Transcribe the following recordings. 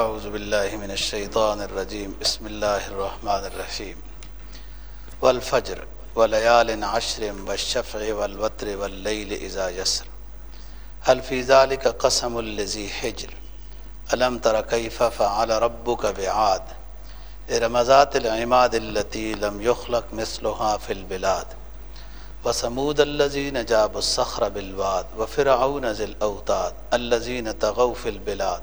أعوذ باللہ من الشیطان الرجیم بسم اللہ الرحمن الرحیم والفجر وليال عشر والشفع والوتر والليل إذا يسر. هل في ذلك قسم الذي حجر؟ ألم تر كيف فعل ربك بعاد؟ ارمزات العماد التي لم يخلق مثلها في البلاد. وثمود الذين جابوا الصخر بالواد وفرعون ذي الأوتاد الذين طغوا في البلاد.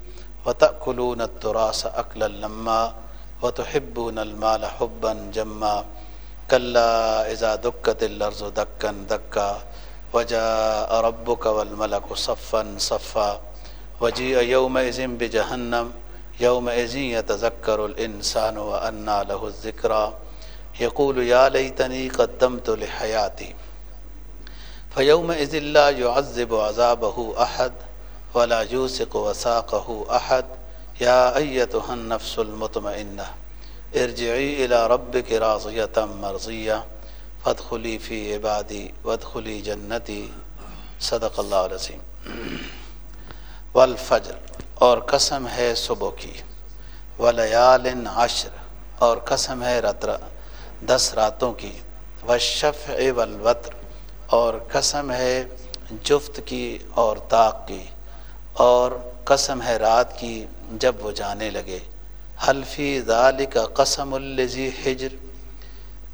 وتأكلون التراث أكلا لما وتحبون المال حبا جما كلا إذا دكت الأرض دكا دكا وجاء ربك والملك صفا صفا وجيء يومئذ بجهنم يومئذ يتذكر الإنسان وأنى له الذكرى يقول يا ليتني قدمت لحياتي فيومئذ لا يعذب عذابه أحد ولا يوثق وثاقه أحد. يا أيتها النفس المطمئنة، ارجعي إلى ربك راضية مرضية. فادخلي في عبادي، وادخلي جنتي. صدق اللہ العظیم. والفجر، اور قسم ہے صبح کی. ولیال عشر، اور قسم ہے رتر، دس راتوں کی. والشفع والوتر، اور قسم ہے جفت کی اور طاق کی. اور قسم ہے رات کی جب وہ جانے لگے۔ حلفی ذالک قسم الزی ہجر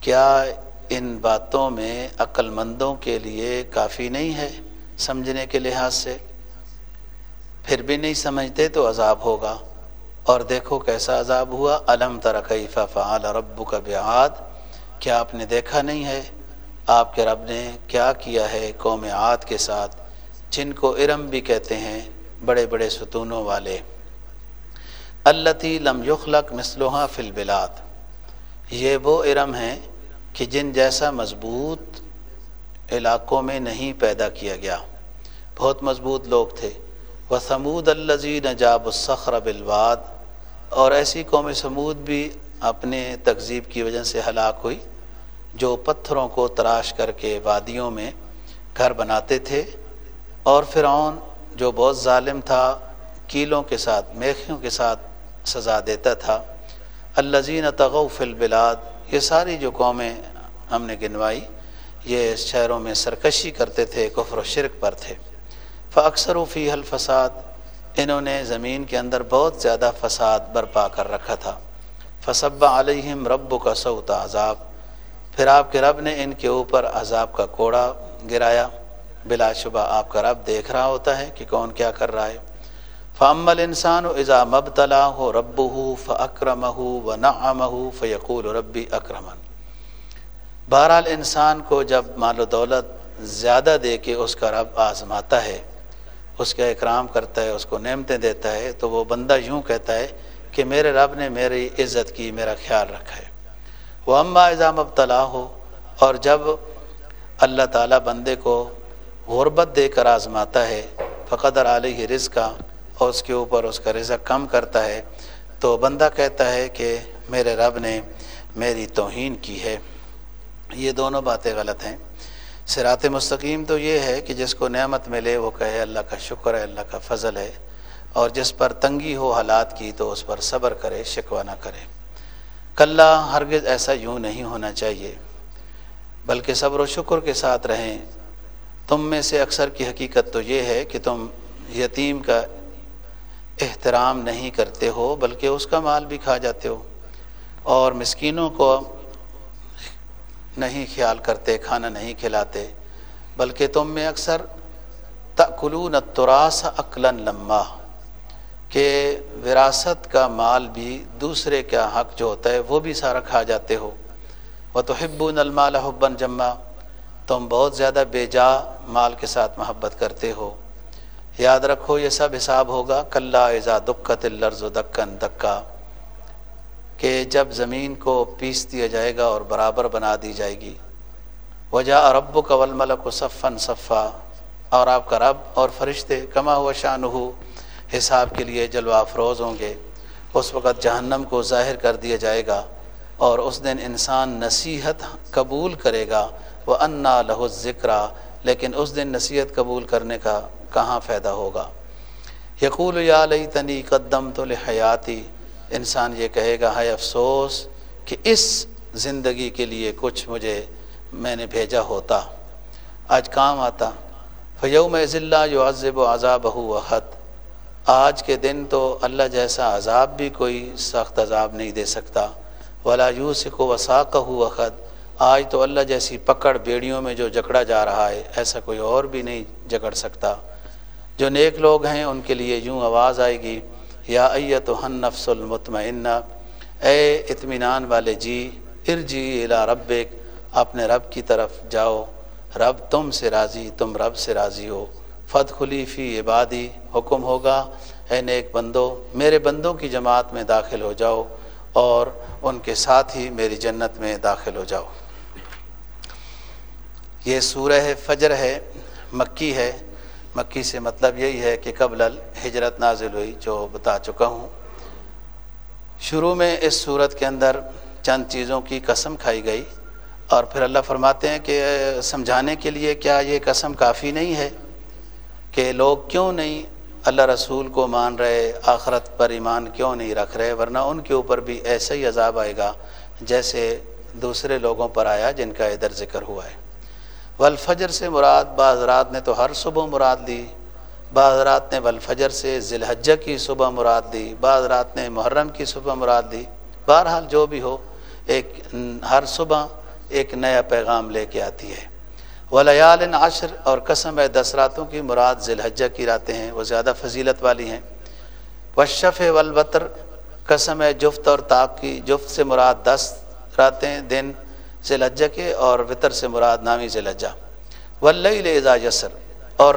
کیا ان باتوں میں عقل مندوں کے لیے کافی نہیں ہے سمجھنے کے لحاظ سے؟ پھر بھی نہیں سمجھتے تو عذاب ہوگا۔ اور دیکھو کیسا عذاب ہوا۔ علم ترقیفہ فعال رب کا بیعاد کیا آپ نے دیکھا نہیں ہے؟ آپ کے رب نے کیا کیا ہے قوم عاد کے ساتھ، جن کو ارم بھی کہتے ہیں۔ بڑے بڑے ستونوں والے۔ التی لم یخلق مسلحہ فی البلاد۔ یہ وہ ارم ہیں کہ جن جیسا مضبوط علاقوں میں نہیں پیدا کیا گیا۔ بہت مضبوط لوگ تھے۔ وہ سمود الزی نجاب الصخر بالواد۔ اور ایسی قوم سمود بھی اپنے تقزیب کی وجہ سے ہلاک ہوئی، جو پتھروں کو تراش کر کے وادیوں میں گھر بناتے تھے۔ اور فرعون جو بہت ظالم تھا، کیلوں کے ساتھ، میخیوں کے ساتھ سزا دیتا تھا۔ الزین تغوف البلاد، یہ ساری جو قومیں ہم نے گنوائی، یہ شہروں میں سرکشی کرتے تھے، کفر و شرک پر تھے۔ فاکثر و فی الفساد، انہوں نے زمین کے اندر بہت زیادہ فساد برپا کر رکھا تھا۔ فصب علیہم رب کا سعود عذاب، پھر آپ کے رب نے ان کے اوپر عذاب کا کوڑا گرایا۔ بلا شبہ آپ کا رب دیکھ رہا ہوتا ہے کہ کون کیا کر رہا ہے۔ فعمل انسان و اضا مبتلا ہو رب ہو فکرم ہو و نعم ہو فیقول ربی اکرمن بہرحال انسان کو جب مال و دولت زیادہ دے کے اس کا رب آزماتا ہے، اس کا اکرام کرتا ہے، اس کو نعمتیں دیتا ہے، تو وہ بندہ یوں کہتا ہے کہ میرے رب نے میری عزت کی، میرا خیال رکھا ہے۔ وہ اما اظام ابتلا ہو اور جب اللہ تعالیٰ بندے کو غربت دے کر آزماتا ہے، فقدر علیہ رزق کا اور اس کے اوپر اس کا رزق کم کرتا ہے۔ تو بندہ کہتا ہے کہ میرے رب نے میری توہین کی ہے۔ یہ دونوں باتیں غلط ہیں۔ سرات مستقیم تو یہ ہے کہ جس کو نعمت ملے، وہ کہے اللہ کا شکر ہے، اللہ کا فضل ہے۔ اور جس پر تنگی ہو حالات کی، تو اس پر صبر کرے، شکوہ نہ کرے۔ کلّہ ہرگز ایسا یوں نہیں ہونا چاہیے، بلکہ صبر و شکر کے ساتھ رہیں۔ تم میں سے اکثر کی حقیقت تو یہ ہے کہ تم یتیم کا احترام نہیں کرتے ہو، بلکہ اس کا مال بھی کھا جاتے ہو۔ اور مسکینوں کو نہیں خیال کرتے، کھانا نہیں کھلاتے، بلکہ تم میں اکثر تقلون تراس عقلاً لمہ کہ وراثت کا مال بھی دوسرے کا حق جو ہوتا ہے وہ بھی سارا کھا جاتے ہو۔ وہ تو حبون المال حباً جمع تم بہت زیادہ بے جا مال کے ساتھ محبت کرتے ہو۔ یاد رکھو یہ سب حساب ہوگا کلّہ ایزا دکت الرز و دکن دکا، کہ جب زمین کو پیس دیا جائے گا اور برابر بنا دی جائے گی۔ وجہ رب قول ملک و صفن صفا، اور آپ کا رب اور فرشتے کما ہوا شان ہو حساب کے لیے جلوہ افروز ہوں گے۔ اس وقت جہنم کو ظاہر کر دیا جائے گا اور اس دن انسان نصیحت قبول کرے گا۔ وہ انا لہو ذکر لیکن اس دن نصیحت قبول کرنے کا کہاں فائدہ ہوگا؟ یقول یا لئی تنی قدم تو لحیاتی، انسان یہ کہے گا ہے افسوس کہ اس زندگی کے لیے کچھ مجھے میں نے بھیجا ہوتا، آج کام آتا، فیوم ضلع جو عذب و عذاب و حد آج کے دن تو اللہ جیسا عذاب بھی کوئی سخت عذاب نہیں دے سکتا، ولا یوسق و وساق ہو آج تو اللہ جیسی پکڑ بیڑیوں میں جو جکڑا جا رہا ہے، ایسا کوئی اور بھی نہیں جکڑ سکتا۔ جو نیک لوگ ہیں، ان کے لیے یوں آواز آئے گی، یا ایت ہن نفس المطمئنہ۔ اے اطمینان والے جی ارجی الا ربک۔ اپنے رب کی طرف جاؤ۔ رب تم سے راضی، تم رب سے راضی ہو۔ فت خلیفی عبادی، حکم ہوگا۔ اے نیک بندو، میرے بندوں کی جماعت میں داخل ہو جاؤ اور ان کے ساتھ ہی میری جنت میں داخل ہو جاؤ۔ یہ سورہ فجر ہے، مکی ہے۔ مکی سے مطلب یہی ہے کہ قبل ہجرت نازل ہوئی، جو بتا چکا ہوں۔ شروع میں اس صورت کے اندر چند چیزوں کی قسم کھائی گئی اور پھر اللہ فرماتے ہیں کہ، سمجھانے کے لیے کیا یہ قسم کافی نہیں ہے کہ لوگ کیوں نہیں اللہ رسول کو مان رہے، آخرت پر ایمان کیوں نہیں رکھ رہے، ورنہ ان کے اوپر بھی ایسا ہی عذاب آئے گا جیسے دوسرے لوگوں پر آیا جن کا ادھر ذکر ہوا ہے۔ والفجر سے مراد، بعض رات نے تو ہر صبح مراد لی، بعض رات نے والفجر سے ذی الحجہ کی صبح مراد دی بعض رات نے محرم کی صبح مراد دی بہرحال جو بھی ہو، ایک ہر صبح ایک نیا پیغام لے کے آتی ہے۔ ولیال عشر، اور قسم ہے، دس راتوں کی مراد ذی الحجہ کی راتیں ہیں، وہ زیادہ فضیلت والی ہیں۔ وشف والوطر قسم ہے، جفت اور طاق کی، جفت سے مراد دس راتیں، دن ذیلجہ کے اور وطر سے مراد نامی ذیلجہ ولی اذا یسر اور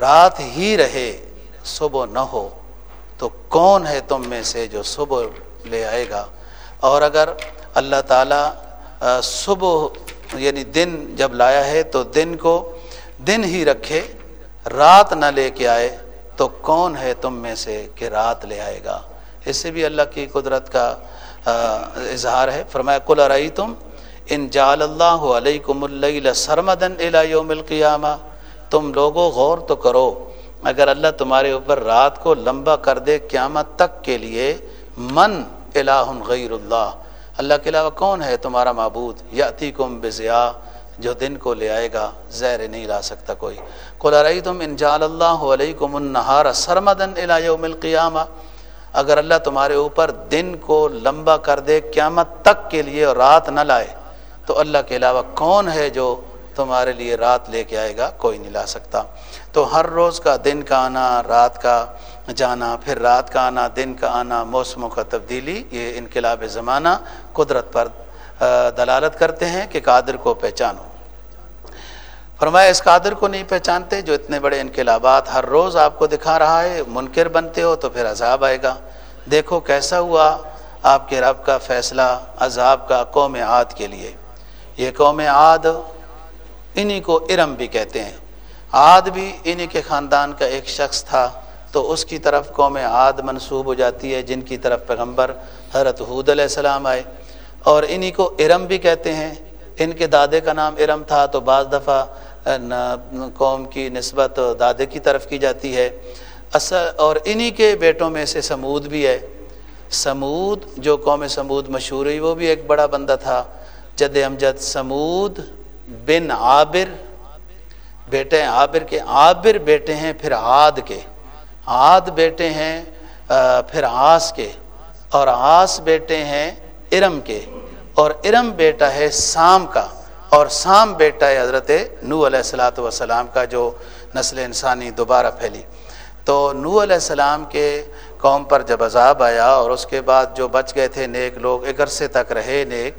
رات ہی رہے، صبح نہ ہو، تو کون ہے تم میں سے جو صبح لے آئے گا؟ اور اگر اللہ تعالیٰ صبح یعنی دن جب لایا ہے، تو دن کو دن ہی رکھے، رات نہ لے کے آئے، تو کون ہے تم میں سے کہ رات لے آئے گا؟ اس سے بھی اللہ کی قدرت کا اظہار ہے۔ فرمایا کل رئی تم ان جال اللہ علیہ کم اللہ سرمدن یوم القیامہ۔ تم لوگوں غور تو کرو، اگر اللہ تمہارے اوپر رات کو لمبا کر دے قیامت تک کے لیے، من الہ غیر اللہ اللہ کے علاوہ کون ہے تمہارا معبود؟ یاتی کم بزیا جو دن کو لے آئے گا زہر نہیں لا سکتا کوئی۔ رئی تم انجال اللہ علیہ کم النہار سرمدن یوم القیامہ، اگر اللہ تمہارے اوپر دن کو لمبا کر دے قیامت تک کے لیے اور رات نہ لائے، تو اللہ کے علاوہ کون ہے جو تمہارے لیے رات لے کے آئے گا، کوئی نہیں لا سکتا۔ تو ہر روز کا دن کا آنا، رات کا جانا، پھر رات کا آنا، دن کا آنا موسموں کا تبدیلی، یہ انقلاب زمانہ قدرت پر دلالت کرتے ہیں کہ قادر کو پہچانو۔ فرمایا، اس قادر کو نہیں پہچانتے جو اتنے بڑے انقلابات ہر روز آپ کو دکھا رہا ہے، منکر بنتے ہو تو پھر عذاب آئے گا۔ دیکھو کیسا ہوا آپ کے رب کا فیصلہ عذاب کا قوم عاد کے لیے۔ یہ قوم عاد انہی کو ارم بھی کہتے ہیں۔ عاد بھی انہی کے خاندان کا ایک شخص تھا، تو اس کی طرف قوم عاد منسوب ہو جاتی ہے، جن کی طرف پیغمبر حضرت حود علیہ السلام آئے۔ اور انہی کو ارم بھی کہتے ہیں۔ ان کے دادے کا نام ارم تھا، تو بعض دفعہ قوم کی نسبت دادے کی طرف کی جاتی ہے۔ اصل، اور انہی کے بیٹوں میں سے سمود بھی ہے۔ سمود، جو قوم سمود مشہور ہوئی، وہ بھی ایک بڑا بندہ تھا، جد امجد سمود بن عابر۔ بیٹے عابر کے۔ عابر بیٹے ہیں پھر عاد کے۔ عاد بیٹے ہیں پھر آس کے۔ اور آس بیٹے ہیں ارم کے۔ اور ارم بیٹا ہے سام کا۔ اور سام بیٹا ہے حضرت نو علیہ السلاۃ والسلام کا، جو نسل انسانی دوبارہ پھیلی۔ تو نو علیہ السلام کے قوم پر جب عذاب آیا اور اس کے بعد جو بچ گئے تھے، نیک لوگ، ایک عرصے تک رہے نیک،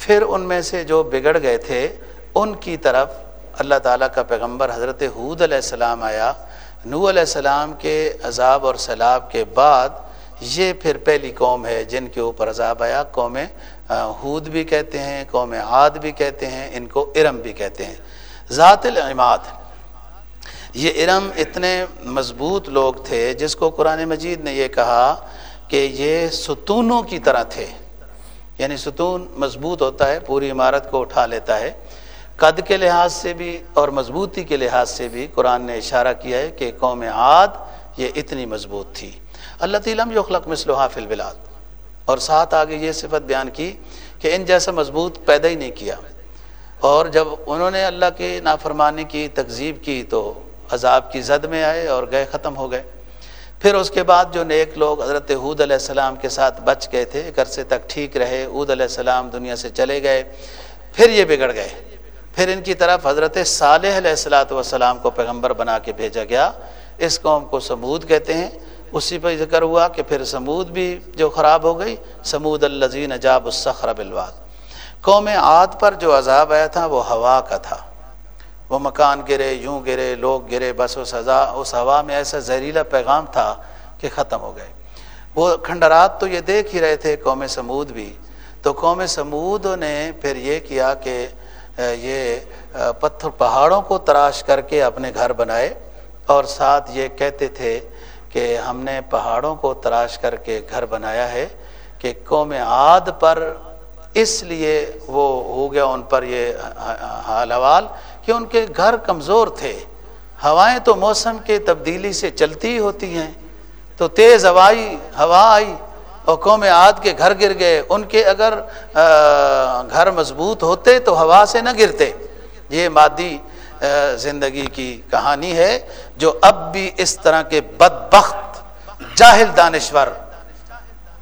پھر ان میں سے جو بگڑ گئے تھے ان کی طرف اللہ تعالیٰ کا پیغمبر حضرت حود علیہ السلام آیا۔ نو علیہ السلام کے عذاب اور سیلاب کے بعد یہ پھر پہلی قوم ہے جن کے اوپر عذاب آیا۔ قوم حود بھی کہتے ہیں، قوم عاد بھی کہتے ہیں، ان کو ارم بھی کہتے ہیں۔ ذات العماد، یہ ارم اتنے مضبوط لوگ تھے جس کو قرآن مجید نے یہ کہا کہ یہ ستونوں کی طرح تھے۔ یعنی ستون مضبوط ہوتا ہے، پوری عمارت کو اٹھا لیتا ہے۔ قد کے لحاظ سے بھی اور مضبوطی کے لحاظ سے بھی قرآن نے اشارہ کیا ہے کہ قوم عاد یہ اتنی مضبوط تھی۔ اللہ تعالیٰ یخلق مثل حافل البلاد۔ اور ساتھ آگے یہ صفت بیان کی کہ ان جیسا مضبوط پیدا ہی نہیں کیا۔ اور جب انہوں نے اللہ کی نافرمانی کی، تکذیب کی تو عذاب کی زد میں آئے اور گئے، ختم ہو گئے۔ پھر اس کے بعد جو نیک لوگ حضرت حود علیہ السلام کے ساتھ بچ گئے تھے ایک عرصے تک ٹھیک رہے حود علیہ السلام دنیا سے چلے گئے، پھر یہ بگڑ گئے۔ پھر ان کی طرف حضرت صالح علیہ السلاۃ والسلام کو پیغمبر بنا کے بھیجا گیا۔ اس قوم کو سمود کہتے ہیں۔ اسی پہ ذکر ہوا کہ پھر سمود بھی جو خراب ہو گئی۔ سمود الزین اجاب الصخر بالواد۔ قوم عاد پر جو عذاب آیا تھا وہ ہوا کا تھا۔ وہ مکان گرے، یوں گرے، لوگ گرے، بس اس ہزا اس ہوا میں ایسا زہریلا پیغام تھا کہ ختم ہو گئے۔ وہ کھنڈرات تو یہ دیکھ ہی رہے تھے قوم سمود بھی۔ تو قوم سمود نے پھر یہ کیا کہ یہ پتھر پہاڑوں کو تراش کر کے اپنے گھر بنائے اور ساتھ یہ کہتے تھے کہ ہم نے پہاڑوں کو تراش کر کے گھر بنایا ہے کہ قوم عاد پر اس لیے وہ ہو گیا ان پر یہ حال حوال کہ ان کے گھر کمزور تھے۔ ہوائیں تو موسم کے تبدیلی سے چلتی ہوتی ہیں۔ تو تیز ہوائی، ہوا آئی۔ اور قوم عاد کے گھر گر گئے۔ ان کے اگر گھر مضبوط ہوتے تو ہوا سے نہ گرتے۔ یہ مادی زندگی کی کہانی ہے جو اب بھی اس طرح کے بدبخت، جاہل دانشور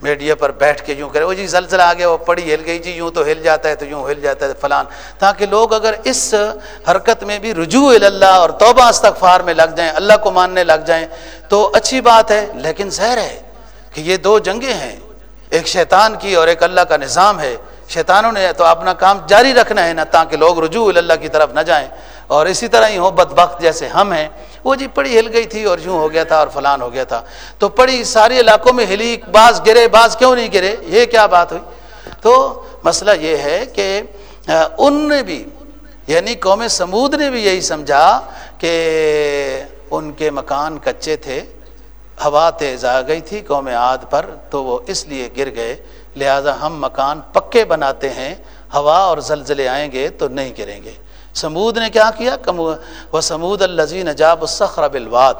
میڈیا پر بیٹھ کے یوں کرے وہ جی زلزلہ آ گیا، وہ پڑی ہل گئی جی یوں تو ہل جاتا ہے تو یوں ہل جاتا ہے فلان۔ تاکہ لوگ اگر اس حرکت میں بھی رجوع اللہ اور توبہ استغفار میں لگ جائیں، اللہ کو ماننے لگ جائیں، تو اچھی بات ہے، لیکن زہر ہے۔ کہ یہ دو جنگیں ہیں، ایک شیطان کی اور ایک اللہ کا نظام ہے۔ شیطانوں نے تو اپنا کام جاری رکھنا ہے نا تاکہ لوگ رجوع اللہ کی طرف نہ جائیں۔ اور اسی طرح ہی ہو بدبخت جیسے ہم ہیں، وہ جی پڑی ہل گئی تھی اور یوں ہو گیا تھا اور فلان ہو گیا تھا۔ تو پڑی سارے علاقوں میں ہلی بعض گرے بعض کیوں نہیں گرے؟ یہ کیا بات ہوئی؟ تو مسئلہ یہ ہے کہ ان نے بھی یعنی قوم سمود نے بھی یہی سمجھا کہ ان کے مکان کچے تھے۔ ہوا تیز آ گئی تھی قوم عاد پر، تو وہ اس لیے گر گئے، لہذا ہم مکان پکے بناتے ہیں، ہوا اور زلزلے آئیں گے تو نہیں گریں گے۔ سمود نے کیا کیا؟ وہ سمود الزین نجاب الصخر بالواد۔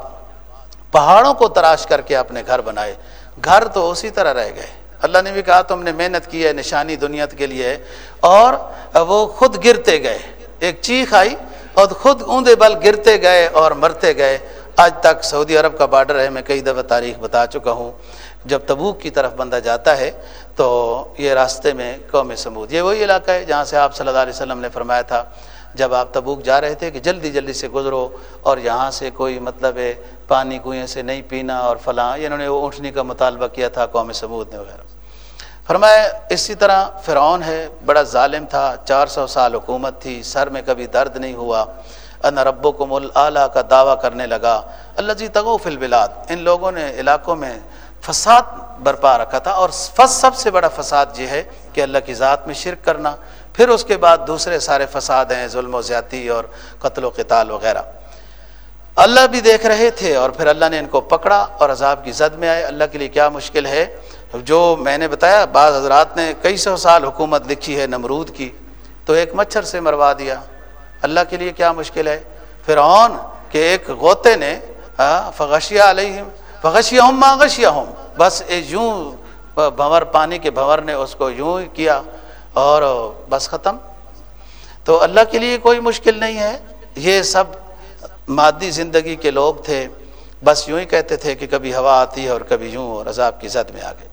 پہاڑوں کو تراش کر کے اپنے گھر بنائے۔ گھر تو اسی طرح رہ گئے۔ اللہ نے بھی کہا، تم نے محنت کی ہے، نشانی دنیا کے لیے۔ اور وہ خود گرتے گئے۔ ایک چیخ آئی اور خود اوندے بل گرتے گئے اور مرتے گئے۔ آج تک سعودی عرب کا بارڈر ہے، میں کئی دفعہ تاریخ بتا چکا ہوں۔ جب تبوک کی طرف بندہ جاتا ہے، تو یہ راستے میں قوم سمود، یہ وہی علاقہ ہے جہاں سے آپ صلی اللہ علیہ وسلم نے فرمایا تھا، جب آپ تبوک جا رہے تھے کہ جلدی جلدی سے گزرو اور یہاں سے کوئی مطلب ہے پانی کنویں سے نہیں پینا اور فلاں انہوں نے وہ اونٹنی کا مطالبہ کیا تھا قوم ثبوت نے وغیرہ۔ فرمایا، اسی طرح فرعون ہے، بڑا ظالم تھا، چار سو سال حکومت تھی، سر میں کبھی درد نہیں ہوا۔ ان رب کو کا دعویٰ کرنے لگا، اللہ جی تگو فل بلاد ان لوگوں نے علاقوں میں فساد برپا رکھا تھا اور سب سے بڑا فساد یہ ہے کہ اللہ کی ذات میں شرک کرنا، پھر اس کے بعد دوسرے سارے فساد ہیں، ظلم و زیادتی اور قتل و قتال وغیرہ۔ اللہ بھی دیکھ رہے تھے اور پھر اللہ نے ان کو پکڑا اور عذاب کی زد میں آئے۔ اللہ کے لیے کیا مشکل ہے؟ جو میں نے بتایا، بعض حضرات نے کئی سو سال حکومت لکھی ہے نمرود کی، تو ایک مچھر سے مروا دیا۔ اللہ کے لیے کیا مشکل ہے؟ پھر اون کہ ایک غوطے نے فغشیا علیہم فغشیا ہوں ماغشیا ہوں بس یوں بھنور پانی کے بھنور نے اس کو یوں کیا اور بس ختم۔ تو اللہ کے لیے کوئی مشکل نہیں ہے۔ یہ سب مادی زندگی کے لوگ تھے۔ بس یوں ہی کہتے تھے کہ کبھی ہوا آتی ہے اور کبھی یوں اور عذاب کی زد میں آ گئے۔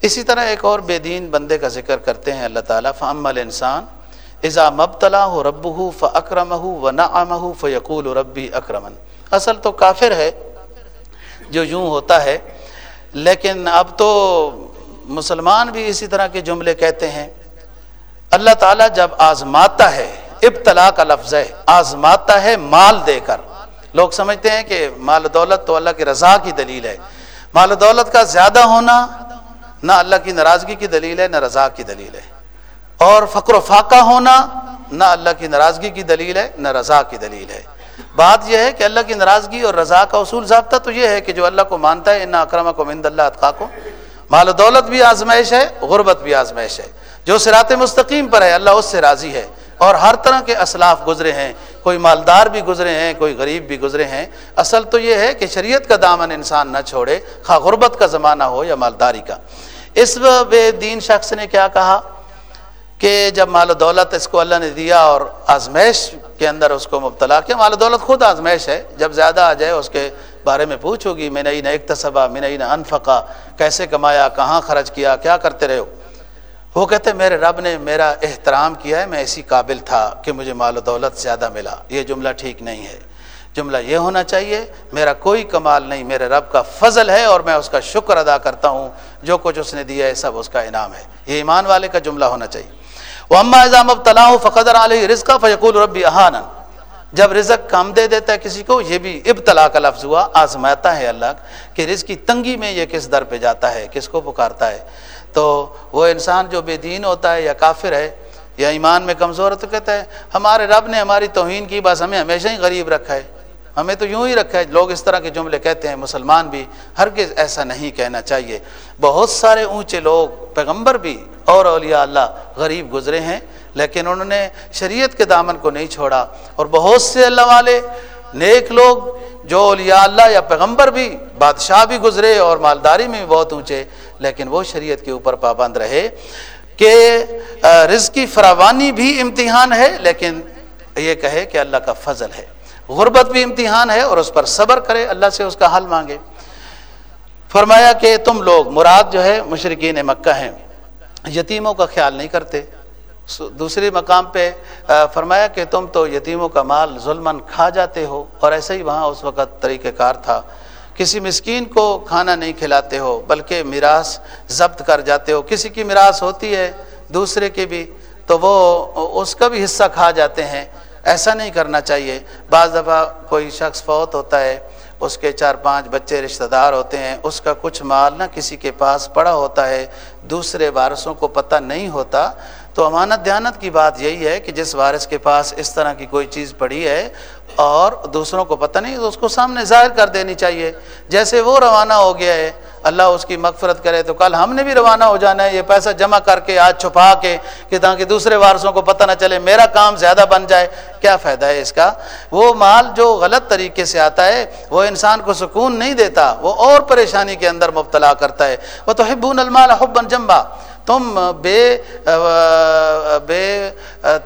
اسی طرح ایک اور بے دین بندے کا ذکر کرتے ہیں اللہ تعالیٰ فعم الانسان ازا مبتلا ہو رب ہو ف اکرم ہو و نعم ہو فیقول ربی اکرمن. اصل تو کافر ہے، جو یوں ہوتا ہے، لیکن اب تو مسلمان بھی اسی طرح کے جملے کہتے ہیں۔ اللہ تعالیٰ جب آزماتا ہے، ابتلا کا لفظ ہے، آزماتا ہے مال دے کر۔ لوگ سمجھتے ہیں کہ مال دولت تو اللہ کی رضا کی دلیل ہے۔ مال دولت کا زیادہ ہونا نہ اللہ کی ناراضگی کی دلیل ہے، نہ رضا کی دلیل ہے۔ اور فقر و فاقہ ہونا نہ اللہ کی ناراضگی کی دلیل ہے، نہ رضا کی دلیل ہے۔ بات یہ ہے کہ اللہ کی ناراضگی اور رضا کا اصول ضابطہ تو یہ ہے کہ جو اللہ کو مانتا ہے ان اکرم کو مند اللہ اطخا کو مال و دولت بھی آزمائش ہے، غربت بھی آزمائش ہے۔ جو سرات مستقیم پر ہے، اللہ اس سے راضی ہے۔ اور ہر طرح کے اسلاف گزرے ہیں، کوئی مالدار بھی گزرے ہیں، کوئی غریب بھی گزرے ہیں۔ اصل تو یہ ہے کہ شریعت کا دامن انسان نہ چھوڑے، خواہ غربت کا زمانہ ہو یا مالداری کا۔ اس بے دین شخص نے کیا کہا؟ کہ جب مال و دولت اس کو اللہ نے دیا اور آزمائش کے اندر اس کو مبتلا کیا، مال و دولت خود آزمائش ہے۔ جب زیادہ آ جائے اس کے بارے میں پوچھو گی، میں نئی نہ اقتصبہ میں نئی نہ انفقا، کیسے کمایا، کہاں خرچ کیا کیا کرتے رہے ہو؟ وہ کہتے میرے رب نے میرا احترام کیا ہے، میں اسی قابل تھا کہ مجھے مال و دولت زیادہ ملا۔ یہ جملہ ٹھیک نہیں ہے۔ جملہ یہ ہونا چاہیے، میرا کوئی کمال نہیں، میرے رب کا فضل ہے اور میں اس کا شکر ادا کرتا ہوں۔ جو کچھ اس نے دیا ہے، سب اس کا انعام ہے۔ یہ ایمان والے کا جملہ ہونا چاہیے۔ وہ اما اظام اب طلاح فقدر علیہ رزق فیقول ربی احان جب رزق کم دے دیتا ہے کسی کو، یہ بھی ابتلا کا لفظ ہوا، آزماتا ہے اللہ کہ رزق کی تنگی میں یہ کس در پہ جاتا ہے، کس کو پکارتا ہے۔ تو وہ انسان جو بے دین ہوتا ہے یا کافر ہے یا ایمان میں کمزور ہے تو کہتا ہے، ہمارے رب نے ہماری توہین کی، بس ہمیں ہمیشہ ہی غریب رکھا ہے۔ ہمیں تو یوں ہی رکھا ہے، لوگ اس طرح کے جملے کہتے ہیں، مسلمان بھی ہرگز ایسا نہیں کہنا چاہیے۔ بہت سارے اونچے لوگ، پیغمبر بھی اور اولیاء اللہ غریب گزرے ہیں، لیکن انہوں نے شریعت کے دامن کو نہیں چھوڑا۔ اور بہت سے اللہ والے نیک لوگ جو اولیاء اللہ یا پیغمبر بھی، بادشاہ بھی گزرے اور مالداری میں بھی بہت اونچے، لیکن وہ شریعت کے اوپر پابند رہے کہ رزق کی فراوانی بھی امتحان ہے، لیکن یہ کہے کہ اللہ کا فضل ہے۔ غربت بھی امتحان ہے اور اس پر صبر کرے، اللہ سے اس کا حل مانگے۔ فرمایا کہ تم لوگ، مراد جو ہے مشرقین مکہ ہیں، یتیموں کا خیال نہیں کرتے۔ دوسرے مقام پہ فرمایا کہ تم تو یتیموں کا مال ظلمن کھا جاتے ہو اور ایسے ہی وہاں اس وقت طریقہ کار تھا۔ کسی مسکین کو کھانا نہیں کھلاتے ہو، بلکہ میراث ضبط کر جاتے ہو۔ کسی کی میراث ہوتی ہے، دوسرے کی بھی، تو وہ اس کا بھی حصہ کھا جاتے ہیں۔ ایسا نہیں کرنا چاہیے۔ بعض دفعہ کوئی شخص فوت ہوتا ہے، اس کے چار پانچ بچے رشتہ دار ہوتے ہیں، اس کا کچھ مال نہ کسی کے پاس پڑا ہوتا ہے، دوسرے وارثوں کو پتہ نہیں ہوتا۔ تو امانت دیانت کی بات یہی ہے کہ جس وارث کے پاس اس طرح کی کوئی چیز پڑی ہے اور دوسروں کو پتہ نہیں، تو اس کو سامنے ظاہر کر دینی چاہیے۔ جیسے وہ روانہ ہو گیا ہے اللہ اس کی مغفرت کرے تو کل ہم نے بھی روانہ ہو جانا ہے، یہ پیسہ جمع کر کے، آج چھپا کے، کہ تاکہ دوسرے وارثوں کو پتہ نہ چلے، میرا کام زیادہ بن جائے۔ کیا فائدہ ہے اس کا؟ وہ مال جو غلط طریقے سے آتا ہے، وہ انسان کو سکون نہیں دیتا، وہ اور پریشانی کے اندر مبتلا کرتا ہے۔ وہ تو حبون المال حبن جمبا تم بے بے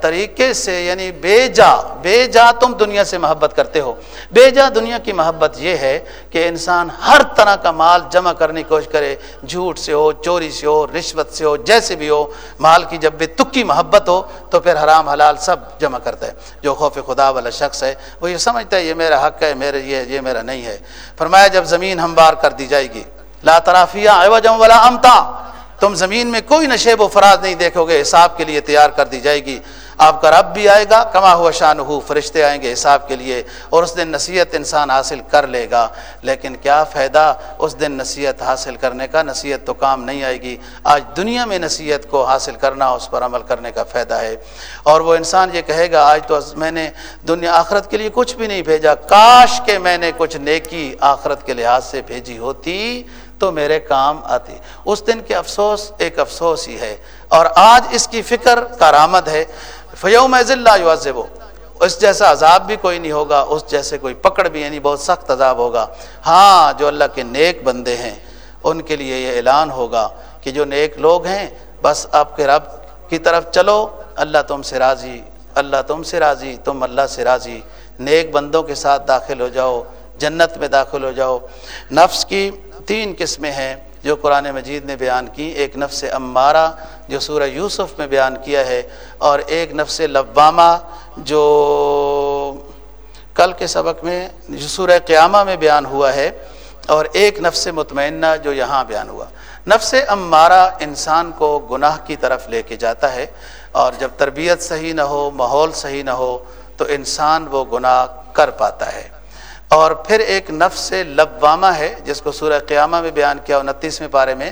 طریقے سے یعنی بے جا بے جا تم دنیا سے محبت کرتے ہو۔ بے جا دنیا کی محبت یہ ہے کہ انسان ہر طرح کا مال جمع کرنے کی کوشش کرے، جھوٹ سے ہو، چوری سے ہو، رشوت سے ہو، جیسے بھی ہو، مال کی جب بے تکی محبت ہو، تو پھر حرام حلال سب جمع کرتا ہے۔ جو خوف خدا والا شخص ہے، وہ یہ سمجھتا ہے، یہ میرا حق ہے، میرے یہ یہ میرا نہیں ہے۔ فرمایا جب زمین ہموار کر دی جائے گی، لا ترافیہ ولا امتا۔ تم زمین میں کوئی نشیب و فراز نہیں دیکھو گے، حساب کے لیے تیار کر دی جائے گی۔ آپ کا رب بھی آئے گا، کما ہوا شان ہو فرشتے آئیں گے حساب کے لیے اور اس دن نصیحت انسان حاصل کر لے گا۔ لیکن کیا فائدہ اس دن نصیحت حاصل کرنے کا؟ نصیحت تو کام نہیں آئے گی۔ آج دنیا میں نصیحت کو حاصل کرنا، اس پر عمل کرنے کا فائدہ ہے۔ اور وہ انسان یہ کہے گا، آج تو میں نے دنیا آخرت کے لیے کچھ بھی نہیں بھیجا۔ کاش کہ میں نے کچھ نیکی آخرت کے لحاظ سے بھیجی ہوتی۔ تو میرے کام آتی اس دن کے افسوس ایک افسوس ہی ہے۔ اور آج اس کی فکر کارآمد ہے۔ فیوم ضلع اس جیسا عذاب بھی کوئی نہیں ہوگا، اس جیسے کوئی پکڑ بھی یعنی بہت سخت عذاب ہوگا۔ ہاں جو اللہ کے نیک بندے ہیں، ان کے لیے یہ اعلان ہوگا کہ جو نیک لوگ ہیں، بس آپ کے رب کی طرف چلو۔ اللہ تم سے راضی، اللہ تم سے راضی، تم اللہ سے راضی۔ نیک بندوں کے ساتھ داخل ہو جاؤ، جنت میں داخل ہو جاؤ۔ نفس کی تین قسمیں ہیں جو قرآن مجید نے بیان کی۔ ایک نفس امارہ جو سورہ یوسف میں بیان کیا ہے، اور ایک نفس لبامہ جو کل کے سبق میں سورہ قیامہ میں بیان ہوا ہے، اور ایک نفس مطمئنہ جو یہاں بیان ہوا۔ نفس امارہ انسان کو گناہ کی طرف لے کے جاتا ہے، اور جب تربیت صحیح نہ ہو، ماحول صحیح نہ ہو، تو انسان وہ گناہ کر پاتا ہے۔ اور پھر ایک نفس لبوامہ ہے، جس کو سورہ قیامہ میں بیان کیا، انتیسویں پارے میں،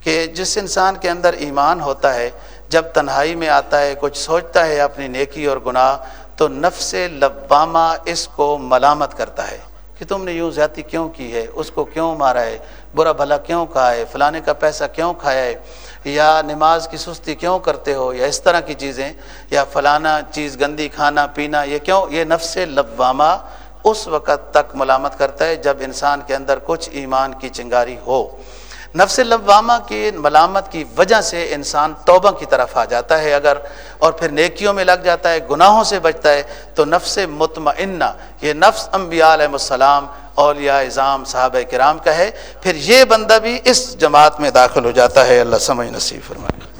کہ جس انسان کے اندر ایمان ہوتا ہے، جب تنہائی میں آتا ہے، کچھ سوچتا ہے اپنی نیکی اور گناہ، تو نفس لبامہ اس کو ملامت کرتا ہے کہ تم نے یوں زیادتی کیوں کی ہے؟ اس کو کیوں مارا ہے؟ برا بھلا کیوں کہا ہے؟ فلانے کا پیسہ کیوں کھایا ہے؟ یا نماز کی سستی کیوں کرتے ہو؟ یا اس طرح کی چیزیں؟ یا فلانا چیز، گندی کھانا، پینا، یہ کیوں؟ یہ نفس لبامہ اس وقت تک ملامت کرتا ہے جب انسان کے اندر کچھ ایمان کی چنگاری ہو۔ نفس لوامہ کی ملامت کی وجہ سے انسان توبہ کی طرف آ جاتا ہے۔ اگر اور پھر نیکیوں میں لگ جاتا ہے، گناہوں سے بچتا ہے، تو نفس مطمئنہ، یہ نفس انبیاء علیہ السلام، اولیاء اظام صحابہ کرام کا ہے۔ پھر یہ بندہ بھی اس جماعت میں داخل ہو جاتا ہے۔ اللہ سمجھ نصیب فرمائے۔